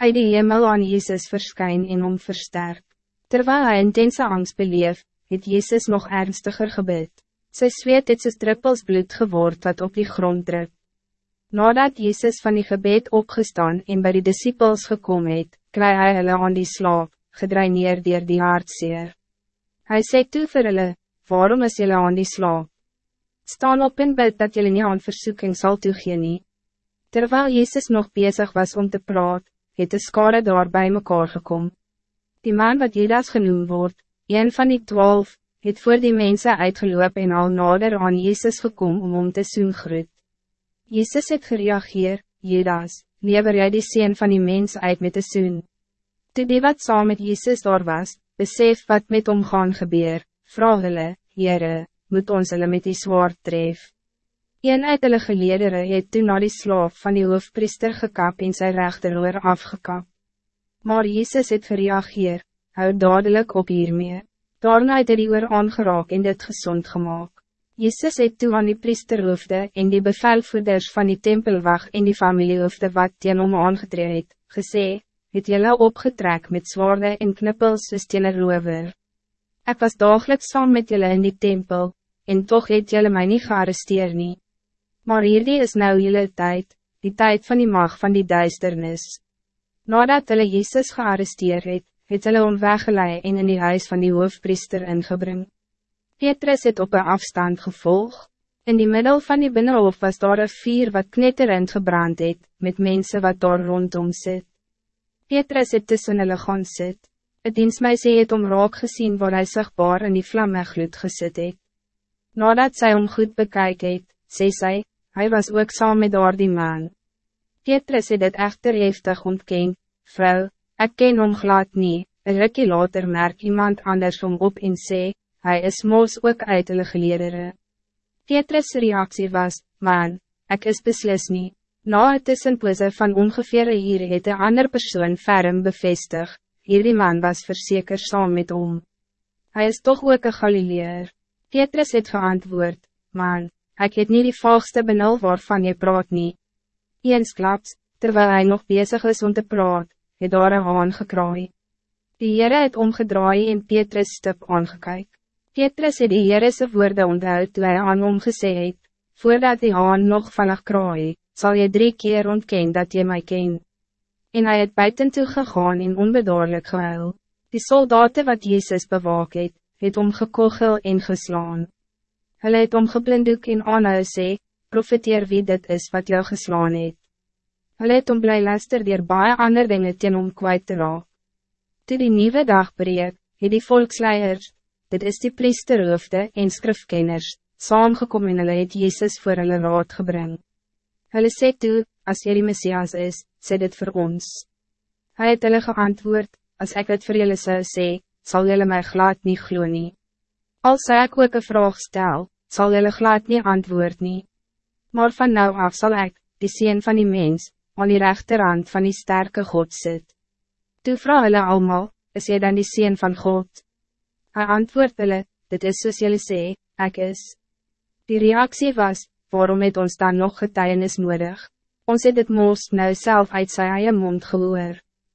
uit die hemel aan Jezus verskyn en om versterk. Terwijl hij intense angst beleef, het Jezus nog ernstiger gebed. Sy zweet het soos druppels bloed geword wat op die grond druk. Nadat Jezus van die gebed opgestaan en bij die disciples gekomen het, kry hy hulle aan die slaap, gedreineer dier die hartseer. Hij sê toe vir hulle, waarom is julle aan die slaap? Staan op en bid dat julle nie aan versoeking sal toegeen nie. Terwijl Jezus nog bezig was om te praat, het de skare daar bij mekaar gekom. Die man wat Judas genoemd wordt, een van die twaalf, het voor die mensen uitgeloop en al nader aan Jezus gekom om om te soen groet. Jezus het gereageer, Judas, lever jy die sien van die mens uit met de soen. Toe die wat saam met Jezus daar was, besef wat met hom gaan gebeur, vraag hulle, Heere, moet ons hulle met die zwaard tref. Een uit hulle geleedere het toen na die slaaf van die hoofpriester gekap en sy rechteroor afgekap. Maar Jezus het gereageer, hou dadelijk op hiermee. Daarna het hy die oor aangeraak en dit gezond gemaakt. Jezus het toe aan die priesterhoofde en die bevelvoerders van die tempelwacht en die familiehoofde wat teen hom aangetree het, gesê, het jylle opgetrek met zwaarde en knippels soos teen een rover. Ek was dagelijks saam met jylle in die tempel, en toch het jylle my nie gearresteer nie. Maar hierdie is nou jullie tijd, die tijd van die mag van die duisternis. Nadat hulle Jezus gearresteerd het, het hulle om weggeleid en in die huis van die hoofpriester ingebring. Petrus het op een afstand gevolg. In die middel van die binnenhof was daar een vier wat knetterend gebrand het, met mensen wat daar rondom zit. Petrus het tussen hulle gaan sit. Het dienstmeisje het om raak gezien waar hij sigbaar in die vlamme gloed gesit het. Nadat zij om goed bekijk het, sê sy, hij was ook saam met daar die man. Petrus het het echter heftig ontken, vrou, ik ken hom glad nie, een rukkie later merk iemand anders om op en sê, hij is moos ook uit hulle geleerdere. Petrus' reactie was, man, ik is beslis nie, na het tussenpose van ongeveer hier het een ander persoon ferm bevestig, hierdie man was verzeker saam met hom. Hij is toch ook een Galileer. Petrus het geantwoord, man, ik het niet die volgste benul waarvan je praat niet. Eens klaps, terwijl hij nog bezig is om te praat, het daar een haan gekraai. Die Heere het omgedraai en Petrus stip aangekyk. Petrus het die Heerese woorde onthoud toe hy aan hom gesê het, voordat die haan nog vannig kraai, zal je drie keer ontken dat je mij ken. En hij het buiten toe gegaan en onbedoorlijk gehuil. Die soldaten wat Jezus bewaak het, het omgekogel en geslaan. Hulle het omgeblindoek en aanhou sê, profiteer wie dit is wat jou geslaan het. Hulle het om bly luister dier baie ander dinge teen om kwijt te raak. Toe die nieuwe dag breek, het die volksleiers, dit is die priesterhoofde en skrifkenners, saamgekom en hulle het Jezus voor hulle raad gebring. Hulle sê toe, as jy die Messias is, sê dit voor ons. Hij het hulle geantwoord, als ik het voor julle zou sê, sal julle my glad nie glo nie. Als ik ook een vraag stel, zal jullie glad niet antwoord nie. Maar van nou af zal ik, die sien van die mens, aan die rechterhand van die sterke God sit. Toe vraag hulle allemaal, is jy dan die sien van God? Hij antwoord hulle, dit is soos jullie sê, ek is. Die reactie was, waarom het ons dan nog getuienis nodig? Ons het het moos nou zelf uit sy eie mond gehoor.